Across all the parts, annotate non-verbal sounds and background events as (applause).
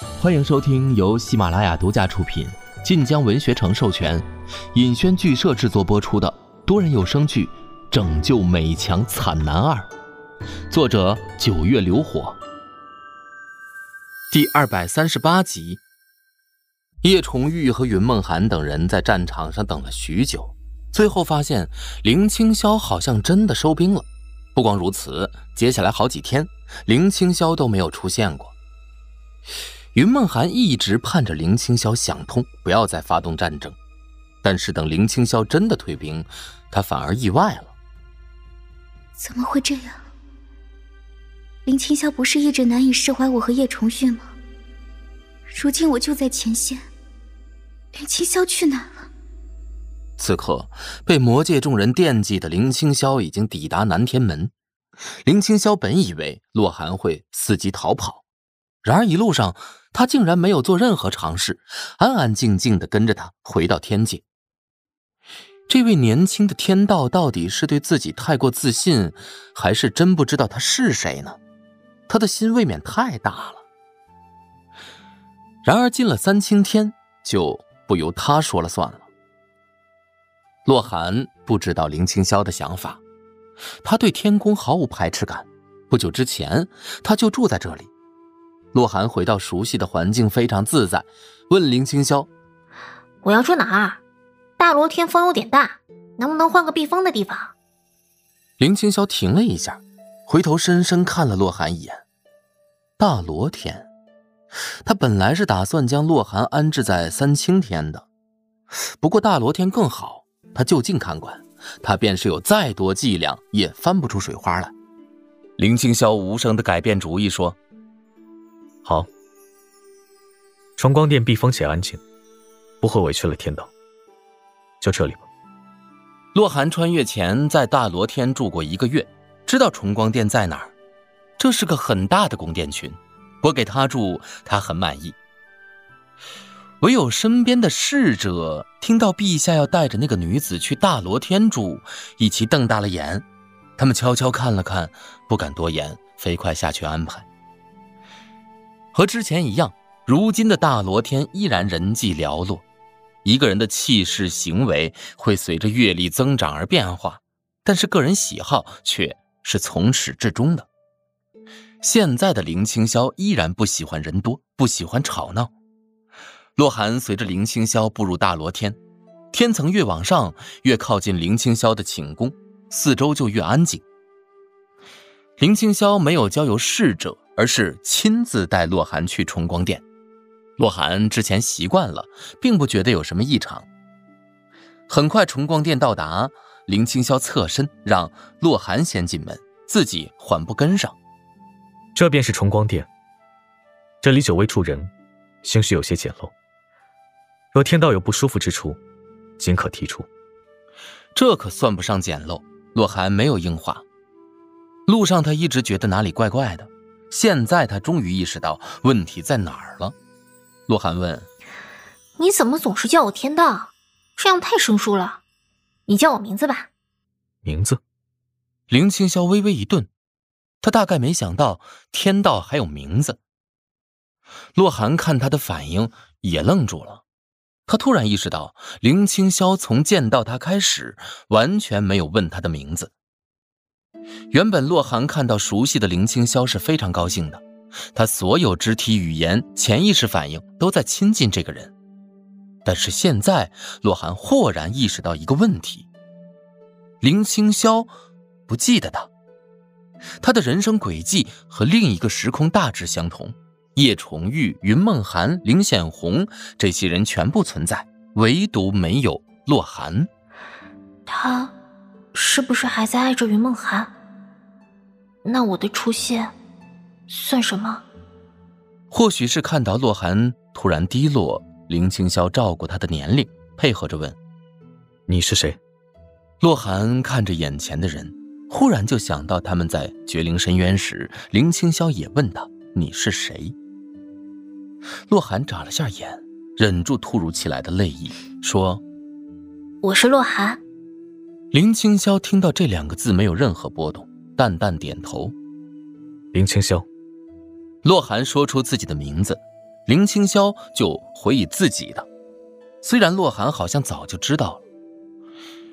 欢迎收听由喜马拉雅独家出品、晋江文学城授权、尹轩剧社制作播出的多人有声剧《拯救美强惨男二》，作者九月流火。第二百三十八集。叶崇玉和云梦涵等人在战场上等了许久，最后发现林青霄好像真的收兵了。不光如此，接下来好几天，林青霄都没有出现过。云梦涵一直盼着林青霄想通，不要再发动战争。但是等林青霄真的退兵，他反而意外了。怎么会这样？林青霄不是一直难以释怀我和叶重玉吗？如今我就在前线，林青霄去哪了？此刻，被魔界众人惦记的林青霄已经抵达南天门。林青霄本以为洛寒会伺机逃跑，然而一路上他竟然没有做任何尝试，安安静静的跟着他回到天界。这位年轻的天道到底是对自己太过自信，还是真不知道他是谁呢？他的心未免太大了。然而进了三清天，就不由他说了算了。洛寒不知道林青霄的想法，他对天宫毫无排斥感。不久之前，他就住在这里。洛寒回到熟悉的环境，非常自在。问林清霄：“我要住哪儿？大罗天风有点大，能不能换个避风的地方？”林清霄停了一下，回头深深看了洛寒一眼。大罗天，他本来是打算将洛寒安置在三清天的，不过大罗天更好，他就近看管，他便是有再多伎俩也翻不出水花来。林清霄无声的改变主意说。好，崇光殿避风且安静，不会委屈了天道。就这里吧。洛寒穿越前在大罗天住过一个月，知道崇光殿在哪儿。这是个很大的宫殿群，我给他住，他很满意。唯有身边的侍者听到陛下要带着那个女子去大罗天住，一起瞪大了眼。他们悄悄看了看，不敢多言，飞快下去安排。和之前一样，如今的大罗天依然人迹寥落。一个人的气势行为会随着阅历增长而变化，但是个人喜好却是从始至终的。现在的林青霄依然不喜欢人多，不喜欢吵闹。洛寒随着林青霄步入大罗天，天层越往上，越靠近林青霄的寝宫，四周就越安静。林青霄没有交由侍者。而是亲自带洛寒去崇光殿，洛寒之前习惯了，并不觉得有什么异常。很快，崇光殿到达，林青霄侧身让洛寒先进门，自己缓步跟上。这便是崇光殿，这里久未住人，兴许有些简陋。若天道有不舒服之处，尽可提出。这可算不上简陋，洛寒没有应话。路上他一直觉得哪里怪怪的。现在他终于意识到问题在哪儿了。洛寒问：“你怎么总是叫我天道？这样太生疏了。你叫我名字吧。”名字。林青霄微微一顿，他大概没想到天道还有名字。洛寒看他的反应也愣住了，他突然意识到林青霄从见到他开始完全没有问他的名字。原本洛寒看到熟悉的林青霄是非常高兴的，他所有肢体语言、潜意识反应都在亲近这个人。但是现在，洛寒豁然意识到一个问题：林青霄不记得他，他的人生轨迹和另一个时空大致相同。叶崇玉、云梦涵、林显红这些人全部存在，唯独没有洛寒。他。是不是还在爱着云梦涵？那我的出现算什么？或许是看到洛寒突然低落，林青霄照顾他的年龄，配合着问：“你是谁？”洛寒看着眼前的人，忽然就想到他们在绝灵深渊时，林青霄也问他：“你是谁？”洛寒眨了下眼，忍住突如其来的泪意，说：“我是洛寒。”林青霄听到这两个字，没有任何波动，淡淡点头。林青霄，洛寒说出自己的名字，林青霄就回忆自己的。虽然洛寒好像早就知道了。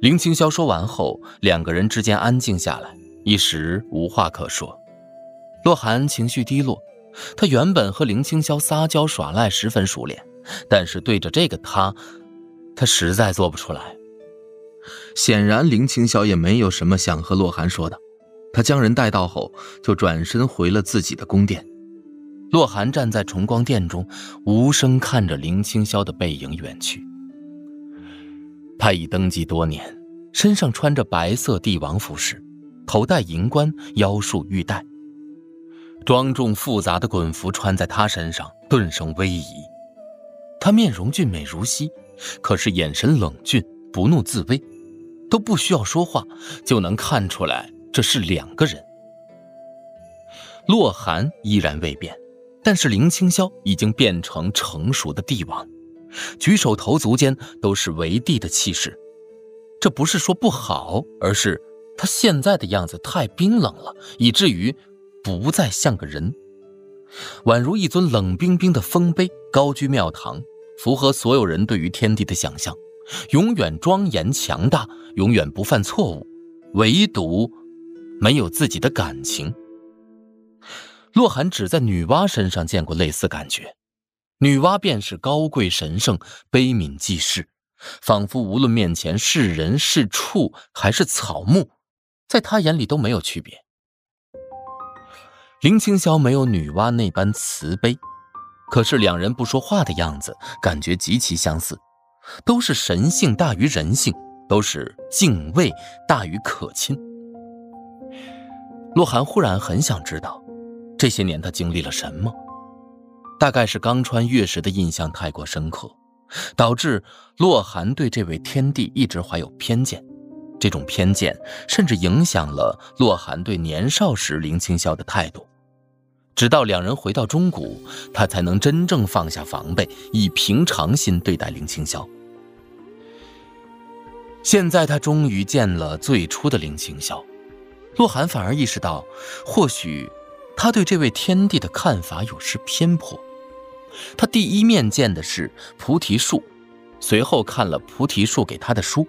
林青霄说完后，两个人之间安静下来，一时无话可说。洛寒情绪低落，他原本和林青霄撒娇耍赖十分熟练，但是对着这个他，他实在做不出来。显然，林青霄也没有什么想和洛寒说的。他将人带到后，就转身回了自己的宫殿。洛寒站在重光殿中，无声看着林青霄的背影远去。他已登基多年，身上穿着白色帝王服饰，头戴银冠，腰束玉带，庄重复杂的衮服穿在他身上顿生威仪。他面容俊美如昔，可是眼神冷峻，不怒自威，都不需要说话就能看出来这是两个人。洛寒依然未变。但是林青霄已经变成成熟的帝王，举手投足间都是为帝的气势。这不是说不好，而是他现在的样子太冰冷了，以至于不再像个人，宛如一尊冷冰冰的丰碑，高居庙堂，符合所有人对于天地的想象，永远庄严强大，永远不犯错误，唯独没有自己的感情。洛寒只在女娲身上见过类似感觉，女娲便是高贵神圣、悲悯济世，仿佛无论面前是人是畜还是草木，在他眼里都没有区别。林青霄没有女娲那般慈悲，可是两人不说话的样子，感觉极其相似，都是神性大于人性，都是敬畏大于可亲。洛寒忽然很想知道。这些年他经历了什么？大概是刚穿月时的印象太过深刻，导致洛寒对这位天帝一直怀有偏见。这种偏见甚至影响了洛寒对年少时林青霄的态度。直到两人回到中谷，他才能真正放下防备，以平常心对待林青霄。现在他终于见了最初的林青霄，洛寒反而意识到，或许。他对这位天帝的看法有失偏颇。他第一面见的是菩提树，随后看了菩提树给他的书，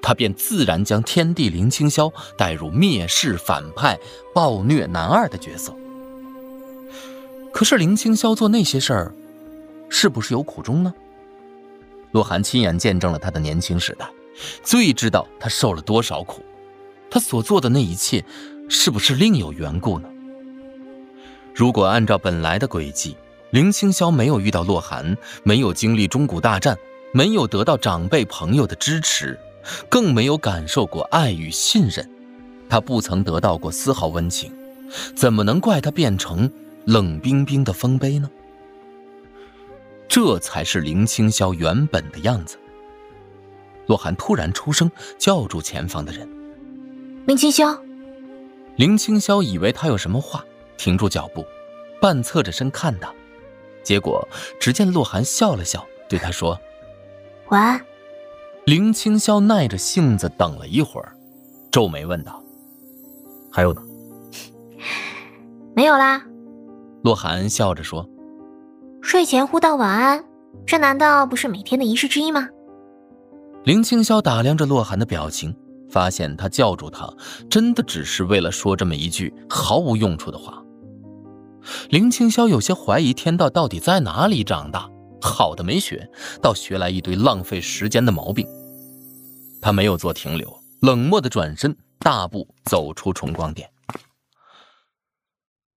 他便自然将天帝林清霄带入灭世反派、暴虐男二的角色。可是林清霄做那些事儿，是不是有苦衷呢？洛寒亲眼见证了他的年轻时代，最知道他受了多少苦。他所做的那一切，是不是另有缘故呢？如果按照本来的轨迹，林青霄没有遇到洛寒，没有经历中古大战，没有得到长辈朋友的支持，更没有感受过爱与信任，他不曾得到过丝毫温情，怎么能怪他变成冷冰冰的丰碑呢？这才是林青霄原本的样子。洛寒突然出声叫住前方的人：“林青霄。”林青霄以为他有什么话。停住脚步，半侧着身看他，结果只见洛寒笑了笑，对他说：“晚安。”林青霄耐着性子等了一会儿，皱眉问道：“还有呢？”“ (laughs) 没有啦。”洛寒笑着说：“睡前互道晚安，这难道不是每天的仪式之一吗？”林青霄打量着洛寒的表情。发现他叫住他，真的只是为了说这么一句毫无用处的话。林青霄有些怀疑天道到底在哪里长大，好的没学，倒学来一堆浪费时间的毛病。他没有做停留，冷漠的转身，大步走出重光殿。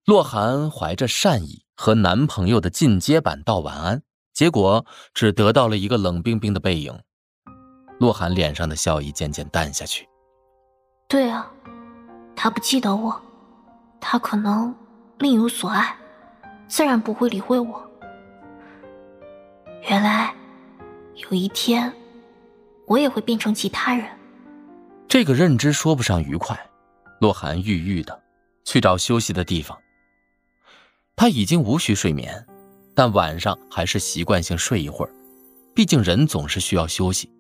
洛寒怀着善意和男朋友的进阶版道晚安，结果只得到了一个冷冰冰的背影。洛寒脸上的笑意渐渐淡下去。对啊，他不记得我，他可能另有所爱，自然不会理会我。原来，有一天，我也会变成其他人。这个认知说不上愉快。洛寒郁郁的，去找休息的地方。他已经无需睡眠，但晚上还是习惯性睡一会儿，毕竟人总是需要休息。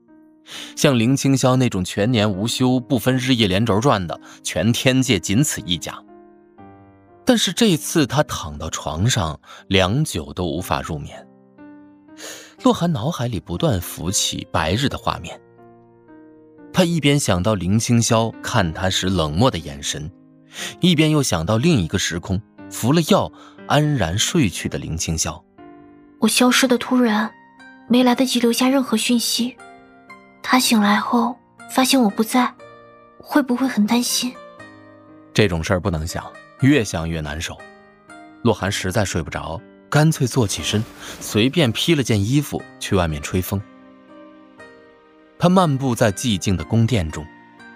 像林青霄那种全年无休、不分日夜连轴转的，全天界仅此一家。但是这次他躺到床上，良久都无法入眠。洛寒脑海里不断浮起白日的画面。他一边想到林清霄看他时冷漠的眼神，一边又想到另一个时空服了药安然睡去的林清霄。我消失的突然，没来得及留下任何讯息。他醒来后发现我不在，会不会很担心？这种事儿不能想，越想越难受。洛寒实在睡不着，干脆坐起身，随便披了件衣服去外面吹风。他漫步在寂静的宫殿中，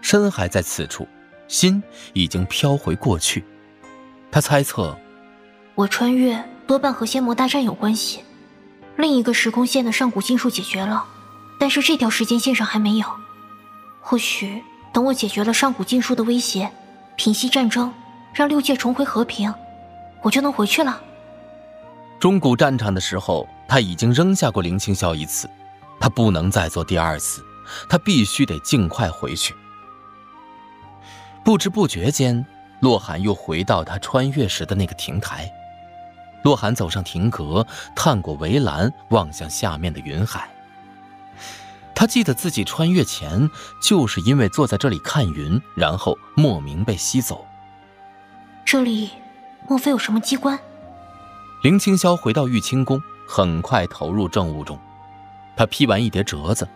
身还在此处，心已经飘回过去。他猜测，我穿越多半和仙魔大战有关系。另一个时空线的上古禁术解决了，但是这条时间线上还没有。或许等我解决了上古禁术的威胁，平息战争，让六界重回和平，我就能回去了。中古战场的时候，他已经扔下过林清霄一次，他不能再做第二次。他必须得尽快回去。不知不觉间，洛寒又回到他穿越时的那个亭台。洛寒走上亭阁，探过围栏，望向下面的云海。他记得自己穿越前就是因为坐在这里看云，然后莫名被吸走。这里莫非有什么机关？林清霄回到玉清宫，很快投入政务中。他批完一叠折子。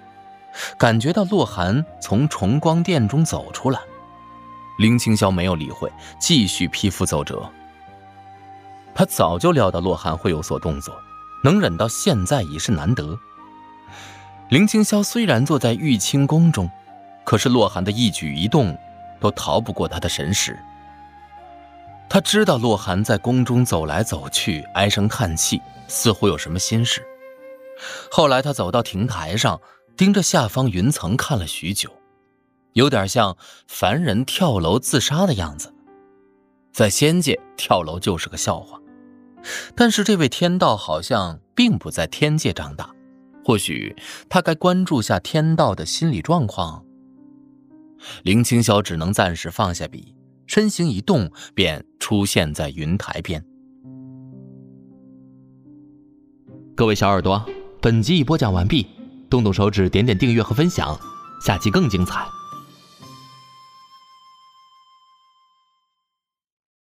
感觉到洛寒从崇光殿中走出来，林清霄没有理会，继续批复奏折。他早就料到洛寒会有所动作，能忍到现在已是难得。林清霄虽然坐在玉清宫中，可是洛寒的一举一动都逃不过他的神识。他知道洛寒在宫中走来走去，唉声叹气，似乎有什么心事。后来他走到亭台上。盯着下方云层看了许久，有点像凡人跳楼自杀的样子。在仙界跳楼就是个笑话，但是这位天道好像并不在天界长大，或许他该关注下天道的心理状况。林清霄只能暂时放下笔，身形一动便出现在云台边。各位小耳朵，本集已播讲完毕。动动手指，点点订阅和分享，下期更精彩。